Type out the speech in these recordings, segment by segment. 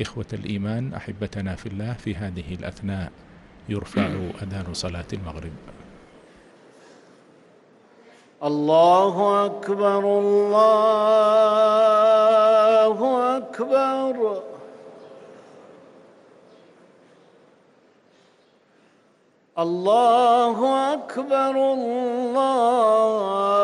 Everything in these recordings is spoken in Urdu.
إخوة الإيمان، أحبتنا في الله، في هذه الأثناء يرفع أذان صلاة المغرب. الله أكبر الله أكبر. الله أكبر، الله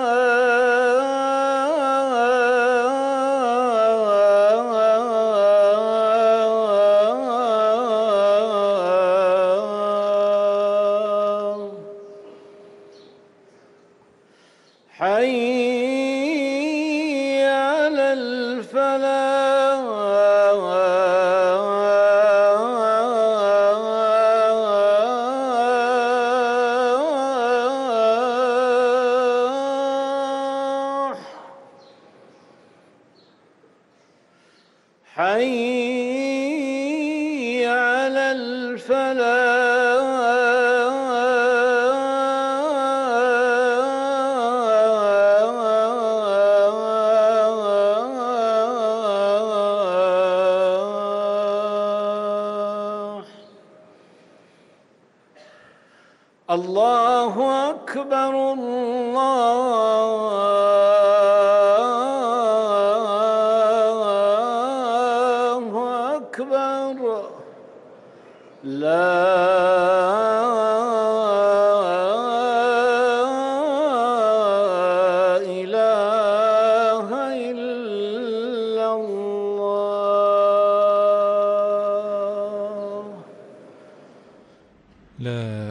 حي على الفلاح. حي على الفلاح. الله أكبر الله أكبر لا إله إلا الله